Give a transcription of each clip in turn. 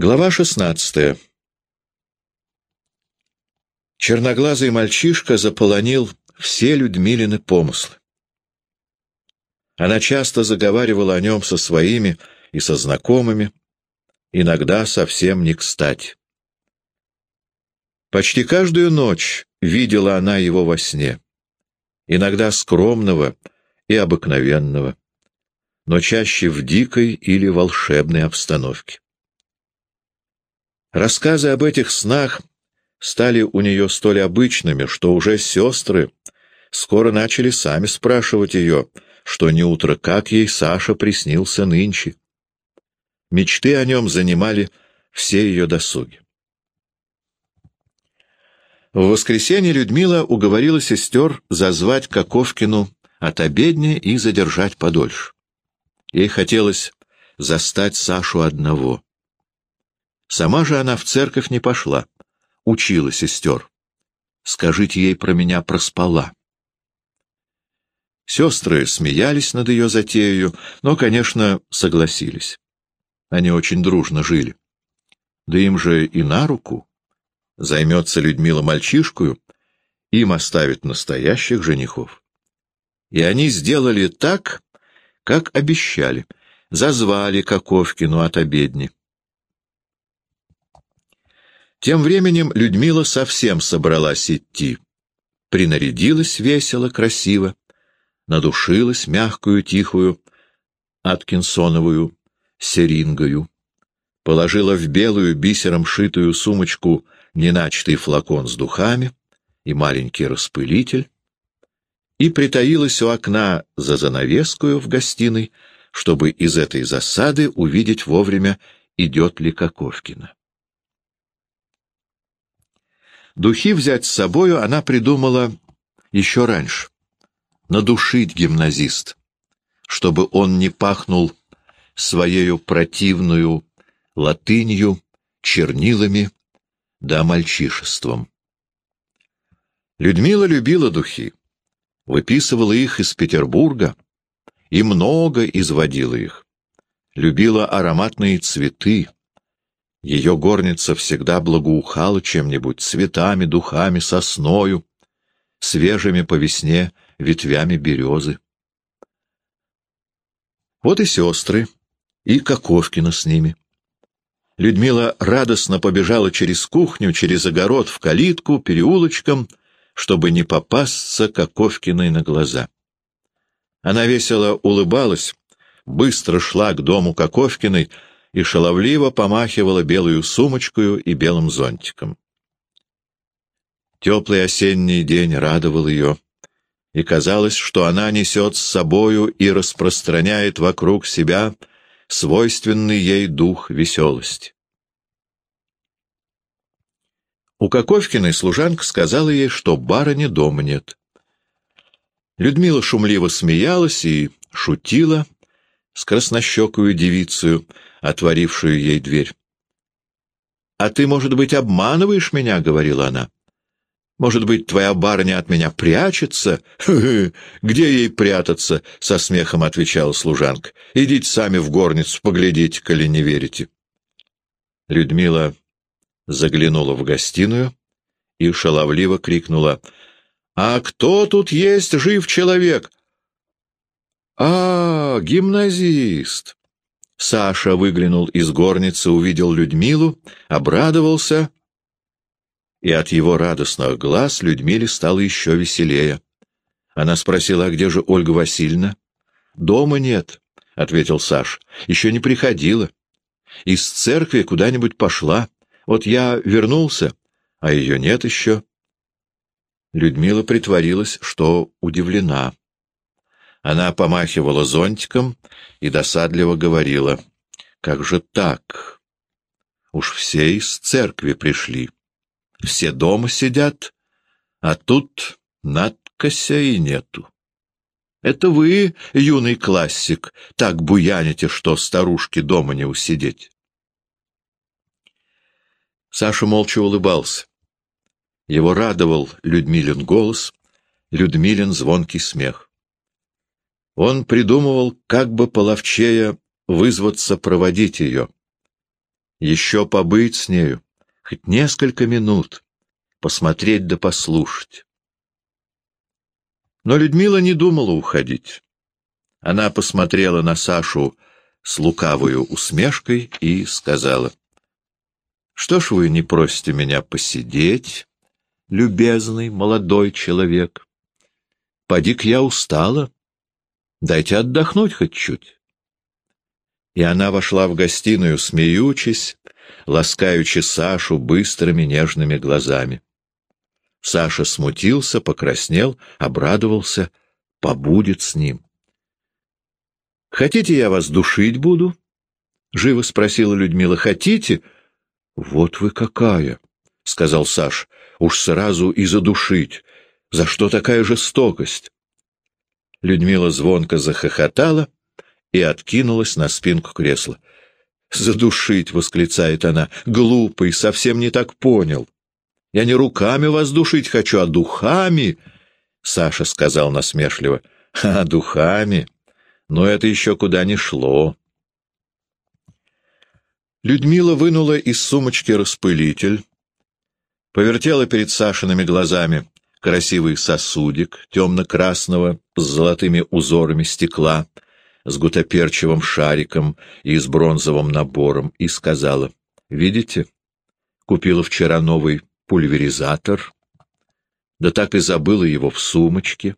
Глава шестнадцатая Черноглазый мальчишка заполонил все Людмилины помыслы. Она часто заговаривала о нем со своими и со знакомыми, иногда совсем не кстати. Почти каждую ночь видела она его во сне, иногда скромного и обыкновенного, но чаще в дикой или волшебной обстановке. Рассказы об этих снах стали у нее столь обычными, что уже сестры скоро начали сами спрашивать ее, что не утро как ей Саша приснился нынче. Мечты о нем занимали все ее досуги. В воскресенье Людмила уговорила сестер зазвать Коковкину от обедни и задержать подольше. Ей хотелось застать Сашу одного. Сама же она в церковь не пошла учила сестер. Скажите ей про меня проспала. Сестры смеялись над ее затеей, но, конечно, согласились. Они очень дружно жили. Да им же и на руку. Займется Людмила мальчишкою, им оставит настоящих женихов. И они сделали так, как обещали. Зазвали Коковкину от обедни. Тем временем Людмила совсем собралась идти. Принарядилась весело, красиво, надушилась мягкую, тихую, Аткинсоновую серингою, положила в белую бисером шитую сумочку неначатый флакон с духами и маленький распылитель, и притаилась у окна за занавескую в гостиной, чтобы из этой засады увидеть вовремя, идет ли Коковкина. Духи взять с собою она придумала еще раньше. Надушить гимназист, чтобы он не пахнул своею противную латынью, чернилами да мальчишеством. Людмила любила духи, выписывала их из Петербурга и много изводила их. Любила ароматные цветы, ее горница всегда благоухала чем-нибудь, цветами, духами, сосною, свежими по весне ветвями березы. Вот и сестры, и Коковкина с ними. Людмила радостно побежала через кухню, через огород, в калитку, переулочком, чтобы не попасться Коковкиной на глаза. Она весело улыбалась, быстро шла к дому Коковкиной, и шаловливо помахивала белую сумочкою и белым зонтиком. Теплый осенний день радовал ее, и казалось, что она несет с собою и распространяет вокруг себя свойственный ей дух веселости. У Коковкиной служанка сказала ей, что барыни дома нет. Людмила шумливо смеялась и шутила с краснощекую девицею, отворившую ей дверь. «А ты, может быть, обманываешь меня?» — говорила она. «Может быть, твоя барыня от меня прячется?» «Где ей прятаться?» — со смехом отвечала служанка. «Идите сами в горницу, поглядите, коли не верите». Людмила заглянула в гостиную и шаловливо крикнула. «А кто тут есть жив человек?» «А, гимназист!» Саша выглянул из горницы, увидел Людмилу, обрадовался, и от его радостных глаз Людмиле стало еще веселее. Она спросила, а где же Ольга Васильевна? «Дома нет», — ответил Саш, — «еще не приходила. Из церкви куда-нибудь пошла. Вот я вернулся, а ее нет еще». Людмила притворилась, что удивлена. Она помахивала зонтиком и досадливо говорила, «Как же так? Уж все из церкви пришли, все дома сидят, а тут надкося и нету. Это вы, юный классик, так буяните, что старушки дома не усидеть». Саша молча улыбался. Его радовал Людмилин голос, Людмилин звонкий смех. Он придумывал, как бы половчее вызваться проводить ее. Еще побыть с нею, хоть несколько минут, посмотреть да послушать. Но Людмила не думала уходить. Она посмотрела на Сашу с лукавою усмешкой и сказала, «Что ж вы не просите меня посидеть, любезный молодой человек? Поди-ка я устала. Дайте отдохнуть хоть чуть». И она вошла в гостиную, смеючись, ласкаючи Сашу быстрыми нежными глазами. Саша смутился, покраснел, обрадовался, побудет с ним. — Хотите, я вас душить буду? — живо спросила Людмила. — Хотите? — Вот вы какая! — сказал Саш. — Уж сразу и задушить. За что такая жестокость? Людмила звонко захохотала и откинулась на спинку кресла. «Задушить!» — восклицает она. «Глупый, совсем не так понял. Я не руками вас душить хочу, а духами!» Саша сказал насмешливо. «А, духами! Но это еще куда ни шло!» Людмила вынула из сумочки распылитель, повертела перед Сашиными глазами красивый сосудик темно-красного с золотыми узорами стекла, с гутоперчивым шариком и с бронзовым набором, и сказала, «Видите, купила вчера новый пульверизатор, да так и забыла его в сумочке.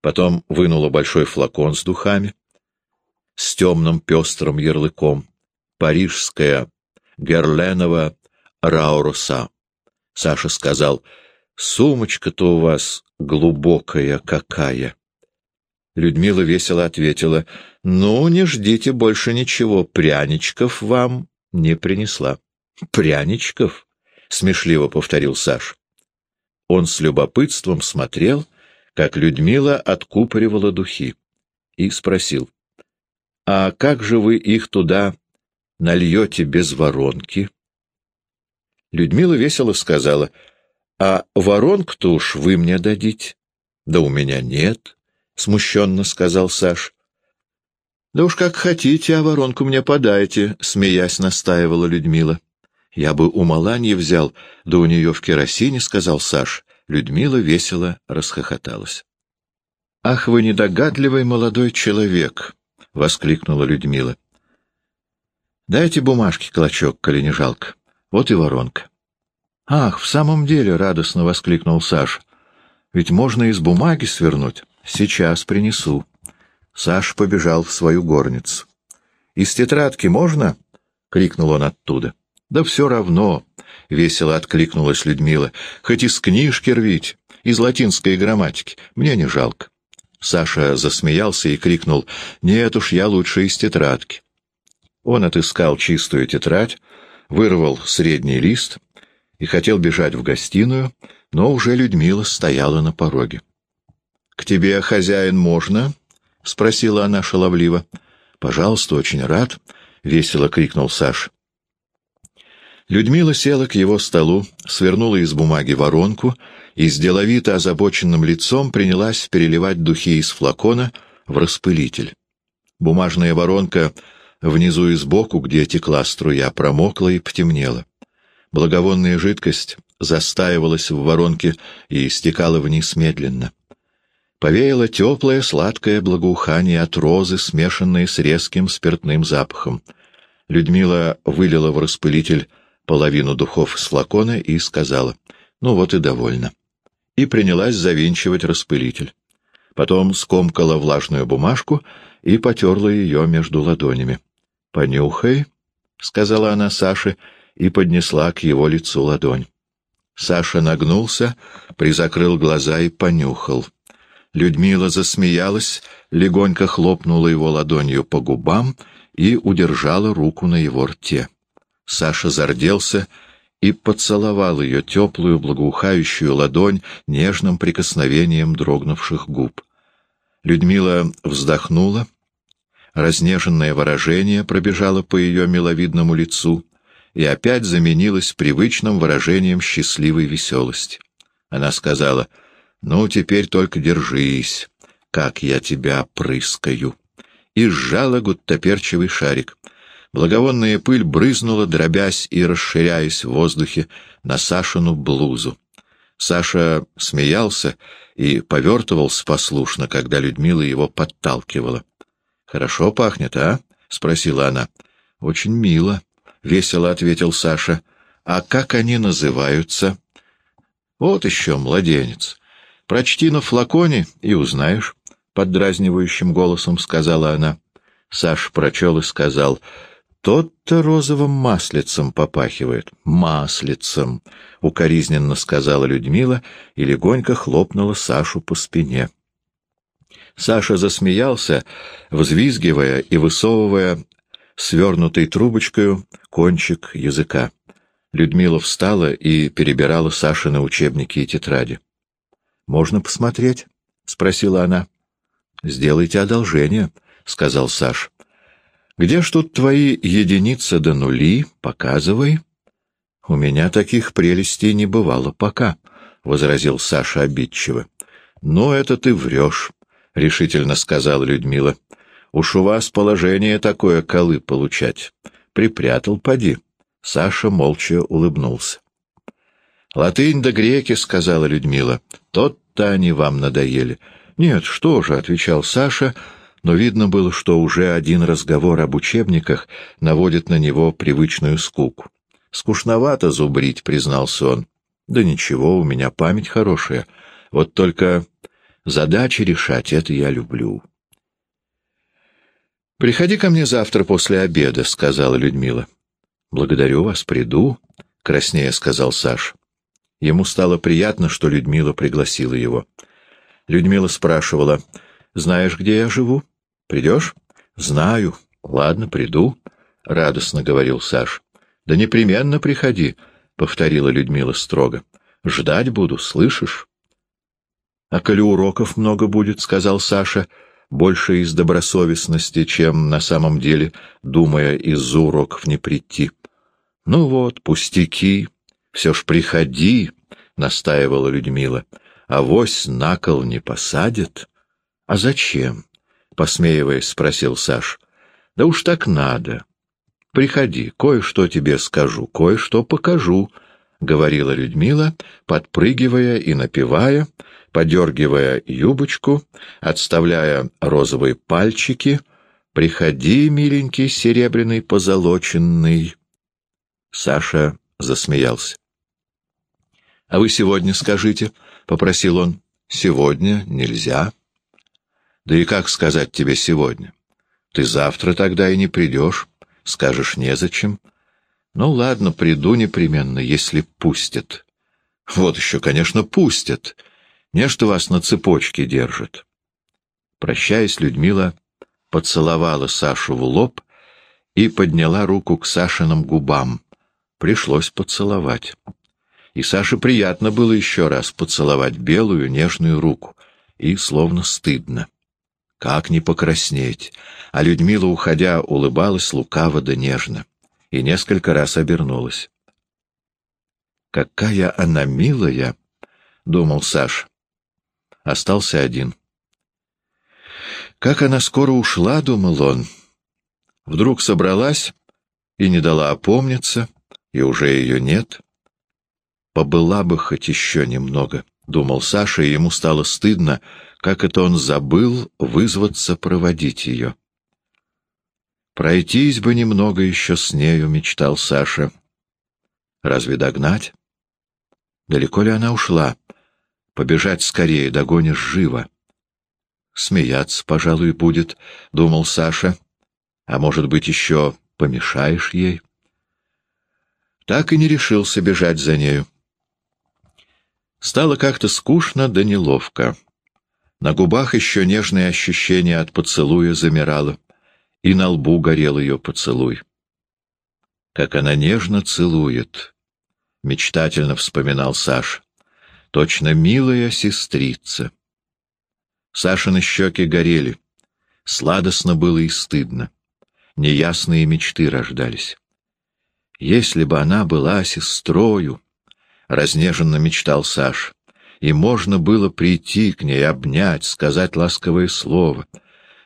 Потом вынула большой флакон с духами, с темным пестрым ярлыком, парижская Герленова Рауруса. Саша сказал, «Сумочка-то у вас глубокая какая!» Людмила весело ответила, «Ну, не ждите больше ничего, пряничков вам не принесла». «Пряничков?» — смешливо повторил Саш. Он с любопытством смотрел, как Людмила откупоривала духи, и спросил, «А как же вы их туда нальете без воронки?» Людмила весело сказала, «А воронку-то уж вы мне дадите». «Да у меня нет», — смущенно сказал Саш. «Да уж как хотите, а воронку мне подайте», — смеясь настаивала Людмила. «Я бы у Маланьи взял, да у нее в керосине», — сказал Саш. Людмила весело расхохоталась. «Ах, вы недогадливый молодой человек!» — воскликнула Людмила. «Дайте бумажки клочок, коли не жалко. Вот и воронка». «Ах, в самом деле!» — радостно воскликнул Саш. «Ведь можно из бумаги свернуть. Сейчас принесу». Саш побежал в свою горницу. «Из тетрадки можно?» — крикнул он оттуда. «Да все равно», — весело откликнулась Людмила, — «хоть из книжки рвить, из латинской грамматики, мне не жалко». Саша засмеялся и крикнул, «Нет уж, я лучше из тетрадки». Он отыскал чистую тетрадь, вырвал средний лист и хотел бежать в гостиную, но уже Людмила стояла на пороге. «К тебе, хозяин, можно?» — спросила она шаловливо. «Пожалуйста, очень рад», — весело крикнул Саш. Людмила села к его столу, свернула из бумаги воронку и с деловито озабоченным лицом принялась переливать духи из флакона в распылитель. Бумажная воронка внизу и сбоку, где текла струя, промокла и потемнела. Благовонная жидкость застаивалась в воронке и стекала вниз медленно. Повеяло теплое сладкое благоухание от розы, смешанное с резким спиртным запахом. Людмила вылила в распылитель половину духов с флакона и сказала, «Ну вот и довольно». И принялась завинчивать распылитель. Потом скомкала влажную бумажку и потерла ее между ладонями. «Понюхай», — сказала она Саше и поднесла к его лицу ладонь. Саша нагнулся, призакрыл глаза и понюхал. Людмила засмеялась, легонько хлопнула его ладонью по губам и удержала руку на его рте. Саша зарделся и поцеловал ее теплую, благоухающую ладонь нежным прикосновением дрогнувших губ. Людмила вздохнула, разнеженное выражение пробежало по ее миловидному лицу и опять заменилось привычным выражением счастливой веселости. Она сказала, «Ну, теперь только держись, как я тебя прыскаю», и сжала гуттаперчивый шарик. Благовонная пыль брызнула, дробясь и расширяясь в воздухе на Сашину блузу. Саша смеялся и повертывался послушно, когда Людмила его подталкивала. — Хорошо пахнет, а? — спросила она. — Очень мило, — весело ответил Саша. — А как они называются? — Вот еще младенец. Прочти на флаконе и узнаешь, — поддразнивающим голосом сказала она. Саша прочел и сказал — тот-то розовым маслицем попахивает. Маслицем, — укоризненно сказала Людмила и легонько хлопнула Сашу по спине. Саша засмеялся, взвизгивая и высовывая свернутой трубочкой кончик языка. Людмила встала и перебирала Сашины учебники и тетради. «Можно посмотреть?» — спросила она. «Сделайте одолжение», — сказал Саш. Где ж тут твои единицы до нули? Показывай. У меня таких прелестей не бывало пока, — возразил Саша обидчиво. Но это ты врешь, — решительно сказала Людмила. Уж у вас положение такое колы получать. Припрятал, поди. Саша молча улыбнулся. «Латынь да греки», — сказала Людмила. «Тот-то они вам надоели». «Нет, что же», — отвечал Саша, — но видно было, что уже один разговор об учебниках наводит на него привычную скуку. «Скучновато зубрить», — признался он. «Да ничего, у меня память хорошая. Вот только задачи решать — это я люблю». «Приходи ко мне завтра после обеда», — сказала Людмила. «Благодарю вас, приду», — краснее сказал Саш. Ему стало приятно, что Людмила пригласила его. Людмила спрашивала, «Знаешь, где я живу?» Придешь? Знаю. Ладно, приду, — радостно говорил Саш. Да непременно приходи, — повторила Людмила строго. Ждать буду, слышишь? А коли уроков много будет, — сказал Саша, больше из добросовестности, чем на самом деле, думая из-за уроков не прийти. Ну вот, пустяки, все ж приходи, — настаивала Людмила. А вось на кол не посадят. А зачем? посмеиваясь, спросил Саш. — Да уж так надо. Приходи, кое-что тебе скажу, кое-что покажу, — говорила Людмила, подпрыгивая и напевая, подергивая юбочку, отставляя розовые пальчики. «Приходи, миленький серебряный позолоченный». Саша засмеялся. — А вы сегодня скажите, — попросил он. — Сегодня нельзя. Да и как сказать тебе сегодня? Ты завтра тогда и не придешь, скажешь незачем. Ну ладно, приду непременно, если пустят. Вот еще, конечно, пустят. Не что вас на цепочке держат. Прощаясь, Людмила поцеловала Сашу в лоб и подняла руку к Сашиным губам. Пришлось поцеловать. И Саше приятно было еще раз поцеловать белую нежную руку, и словно стыдно. Как не покраснеть? А Людмила, уходя, улыбалась лукаво да нежно и несколько раз обернулась. «Какая она милая!» — думал Саш. Остался один. «Как она скоро ушла!» — думал он. Вдруг собралась и не дала опомниться, и уже ее нет. «Побыла бы хоть еще немного», — думал Саша, и ему стало стыдно, — как это он забыл вызваться проводить ее. «Пройтись бы немного еще с нею», — мечтал Саша. «Разве догнать? Далеко ли она ушла? Побежать скорее, догонишь живо». «Смеяться, пожалуй, будет», — думал Саша. «А может быть, еще помешаешь ей?» Так и не решился бежать за нею. Стало как-то скучно да неловко. На губах еще нежное ощущение от поцелуя замирало, и на лбу горел ее поцелуй. Как она нежно целует, — мечтательно вспоминал Саш. Точно милая сестрица. Сашины щеки горели. Сладостно было и стыдно. Неясные мечты рождались. Если бы она была сестрою, — разнеженно мечтал Саш, и можно было прийти к ней, обнять, сказать ласковое слово,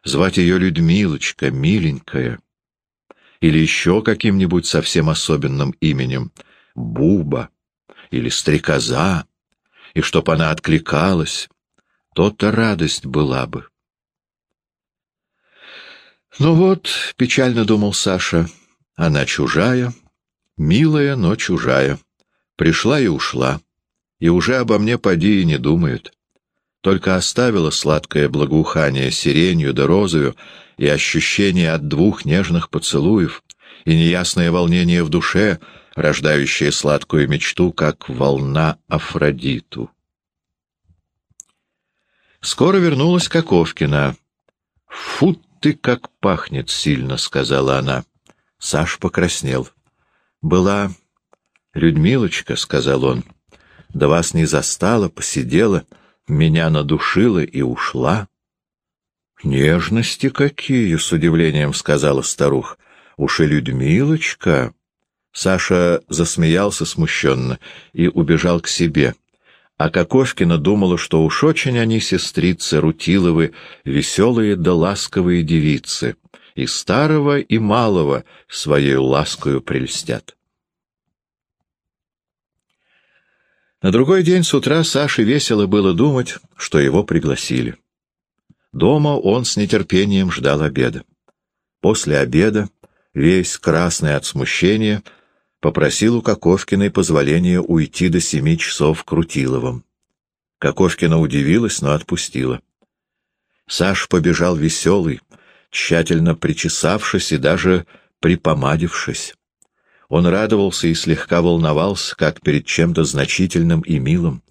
звать ее Людмилочка, миленькая. или еще каким-нибудь совсем особенным именем — Буба или Стрекоза, и чтоб она откликалась, то-то радость была бы. Ну вот, печально думал Саша, она чужая, милая, но чужая. Пришла и ушла, и уже обо мне поди и не думает. Только оставила сладкое благоухание сиренью да розою и ощущение от двух нежных поцелуев, и неясное волнение в душе, рождающее сладкую мечту, как волна Афродиту. Скоро вернулась Коковкина. «Фу ты, как пахнет сильно!» — сказала она. Саш покраснел. «Была Людмилочка», — сказал он. «Да вас не застала, посидела, меня надушила и ушла». «Нежности какие!» — с удивлением сказала старуха. «Уж и Людмилочка!» Саша засмеялся смущенно и убежал к себе. А Кокошкина думала, что уж очень они, сестрицы Рутиловы, веселые да ласковые девицы, и старого, и малого своей ласкою прельстят. На другой день с утра Саше весело было думать, что его пригласили. Дома он с нетерпением ждал обеда. После обеда, весь красный от смущения, попросил у Коковкиной позволения уйти до семи часов Крутиловым. Коковкина удивилась, но отпустила. Саш побежал веселый, тщательно причесавшись и даже припомадившись. Он радовался и слегка волновался, как перед чем-то значительным и милым,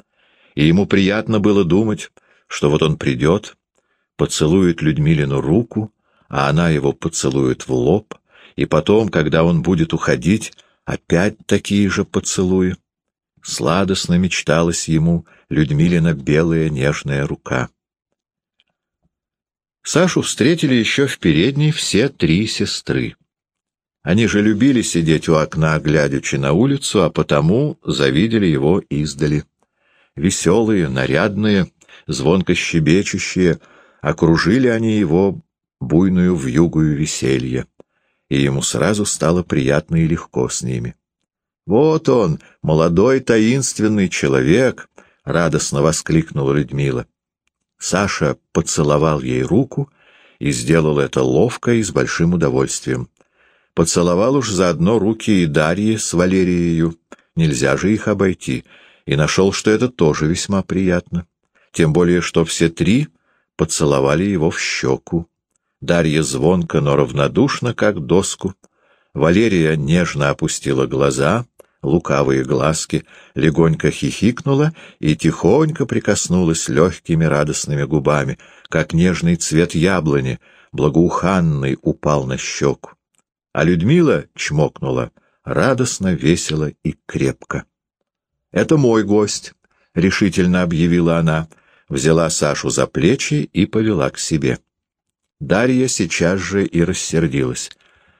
и ему приятно было думать, что вот он придет, поцелует Людмилину руку, а она его поцелует в лоб, и потом, когда он будет уходить, Опять такие же поцелуи. Сладостно мечталась ему Людмилина белая нежная рука. Сашу встретили еще в передней все три сестры. Они же любили сидеть у окна, глядячи на улицу, а потому завидели его издали. Веселые, нарядные, звонко щебечущие, окружили они его буйную вьюгую веселье и ему сразу стало приятно и легко с ними. «Вот он, молодой таинственный человек!» — радостно воскликнула Людмила. Саша поцеловал ей руку и сделал это ловко и с большим удовольствием. Поцеловал уж заодно руки и Дарьи с Валерией, нельзя же их обойти, и нашел, что это тоже весьма приятно. Тем более, что все три поцеловали его в щеку. Дарья звонко, но равнодушно, как доску. Валерия нежно опустила глаза, лукавые глазки, легонько хихикнула и тихонько прикоснулась легкими радостными губами, как нежный цвет яблони, благоуханный, упал на щеку. А Людмила чмокнула радостно, весело и крепко. — Это мой гость, — решительно объявила она, взяла Сашу за плечи и повела к себе. Дарья сейчас же и рассердилась.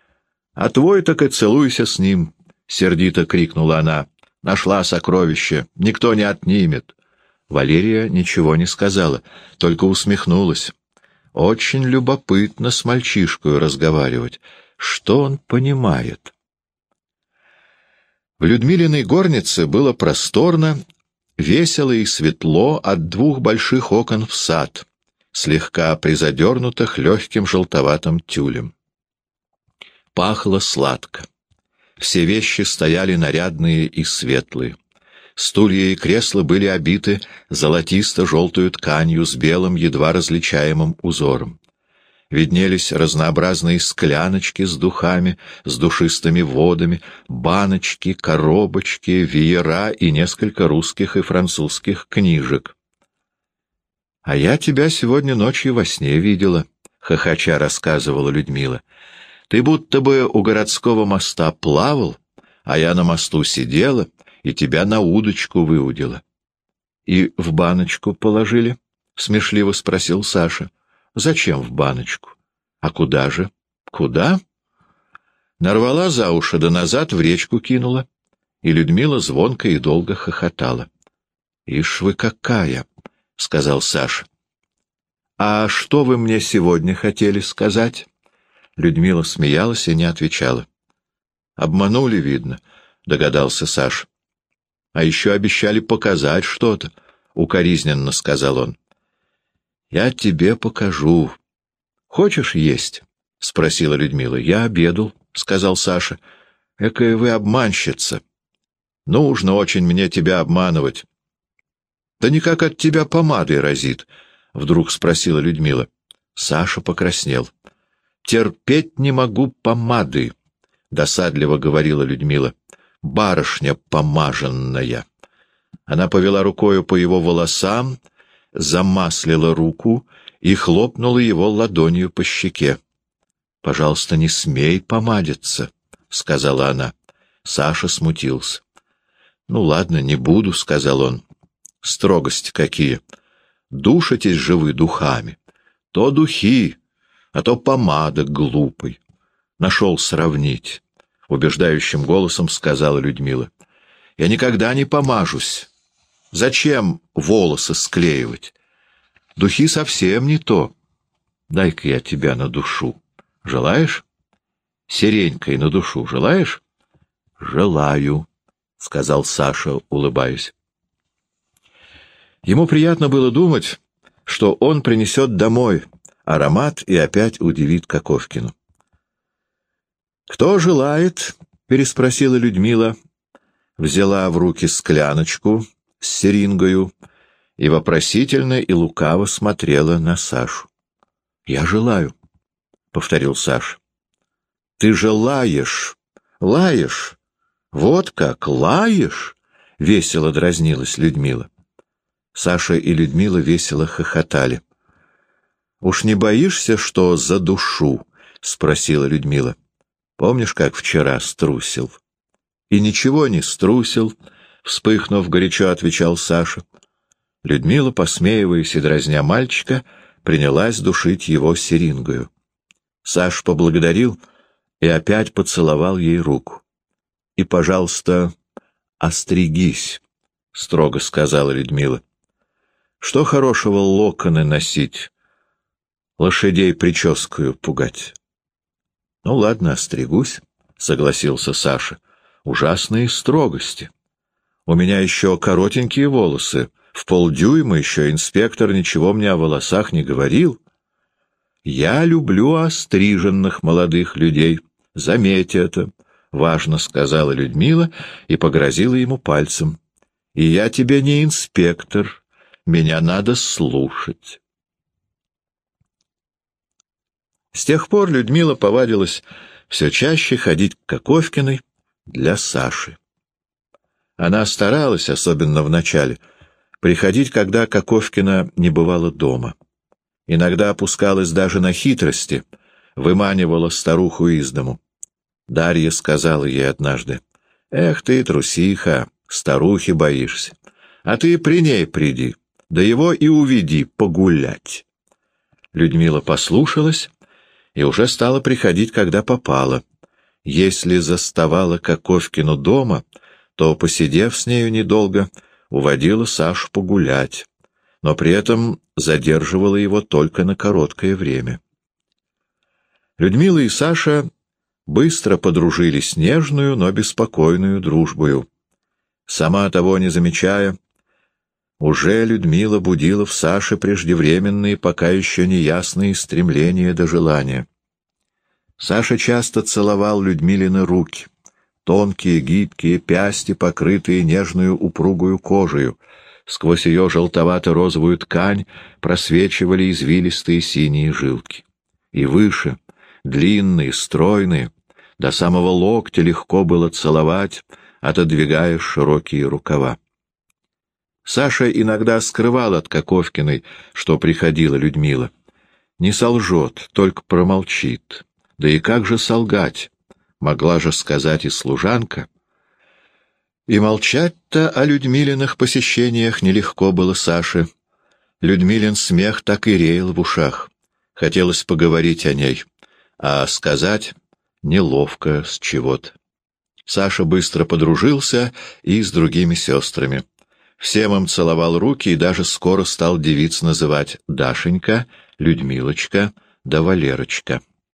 — А твой так и целуйся с ним, — сердито крикнула она. — Нашла сокровище, никто не отнимет. Валерия ничего не сказала, только усмехнулась. Очень любопытно с мальчишкой разговаривать. Что он понимает? В Людмилиной горнице было просторно, весело и светло от двух больших окон в сад — слегка призадернутых легким желтоватым тюлем. Пахло сладко. Все вещи стояли нарядные и светлые. Стулья и кресла были обиты золотисто-желтую тканью с белым, едва различаемым узором. Виднелись разнообразные скляночки с духами, с душистыми водами, баночки, коробочки, веера и несколько русских и французских книжек. — А я тебя сегодня ночью во сне видела, — хохоча рассказывала Людмила. — Ты будто бы у городского моста плавал, а я на мосту сидела и тебя на удочку выудила. — И в баночку положили? — смешливо спросил Саша. — Зачем в баночку? — А куда же? — Куда? Нарвала за уши да назад в речку кинула. И Людмила звонко и долго хохотала. — Ишь вы какая! — сказал Саша. — А что вы мне сегодня хотели сказать? Людмила смеялась и не отвечала. «Обманули, видно», — догадался Саш. «А еще обещали показать что-то», — укоризненно сказал он. «Я тебе покажу. Хочешь есть?» — спросила Людмила. «Я обедал», — сказал Саша. «Экая вы обманщица. Нужно очень мне тебя обманывать». «Да никак от тебя помадой разит», — вдруг спросила Людмила. Саша покраснел. «Терпеть не могу помады», — досадливо говорила Людмила. «Барышня помаженная». Она повела рукою по его волосам, замаслила руку и хлопнула его ладонью по щеке. «Пожалуйста, не смей помадиться», — сказала она. Саша смутился. «Ну ладно, не буду», — сказал он. «Строгости какие! Душитесь же вы духами. То духи, а то помада глупый. Нашел сравнить», — убеждающим голосом сказала Людмила. «Я никогда не помажусь. Зачем волосы склеивать? Духи совсем не то. Дай-ка я тебя на душу. Желаешь? Сиренькой на душу желаешь? Желаю, — сказал Саша, улыбаясь. Ему приятно было думать, что он принесет домой аромат и опять удивит Коковкину. «Кто желает?» — переспросила Людмила. Взяла в руки скляночку, с серингою и вопросительно и лукаво смотрела на Сашу. — Я желаю, — повторил Саш. — Ты же лаешь, лаешь, вот как, лаешь, — весело дразнилась Людмила. Саша и Людмила весело хохотали. — Уж не боишься, что за душу? — спросила Людмила. — Помнишь, как вчера струсил? — И ничего не струсил, —— вспыхнув горячо, отвечал Саша. Людмила, посмеиваясь и дразня мальчика, принялась душить его серингою. Саш поблагодарил и опять поцеловал ей руку. — И, пожалуйста, остригись, — строго сказала Людмила. — Что хорошего локоны носить, лошадей прическою пугать? — Ну, ладно, остригусь, — согласился Саша. — Ужасные строгости. — у меня еще коротенькие волосы. В полдюйма еще инспектор ничего мне о волосах не говорил. Я люблю остриженных молодых людей. Заметь это, — важно сказала Людмила и погрозила ему пальцем. И я тебе не инспектор. Меня надо слушать. С тех пор Людмила повадилась все чаще ходить к Коковкиной для Саши. Она старалась, особенно в начале, приходить, когда Коковкина не бывала дома. Иногда опускалась даже на хитрости, выманивала старуху из дому. Дарья сказала ей однажды, «Эх ты, трусиха, старухи боишься, а ты при ней приди, да его и уведи погулять». Людмила послушалась и уже стала приходить, когда попала. Если заставала Коковкину дома — то, посидев с нею недолго, уводила Сашу погулять, но при этом задерживала его только на короткое время. Людмила и Саша быстро подружились нежную, но беспокойную дружбою. Сама того не замечая, уже Людмила будила в Саше преждевременные, пока еще неясные стремления до желания. Саша часто целовал Людмилины руки — тонкие, гибкие, пясти, покрытые нежную упругую кожею. Сквозь ее желтовато-розовую ткань просвечивали извилистые синие жилки. И выше, длинные, стройные, до самого локтя легко было целовать, отодвигая широкие рукава. Саша иногда скрывал от Коковкиной, что приходила Людмила. Не солжет, только промолчит. Да и как же солгать? Могла же сказать и служанка. И молчать-то о Людмилиных посещениях нелегко было Саше. Людмилин смех так и реял в ушах. Хотелось поговорить о ней, а сказать неловко с чего-то. Саша быстро подружился и с другими сестрами. Всем им целовал руки и даже скоро стал девиц называть Дашенька, Людмилочка да Валерочка.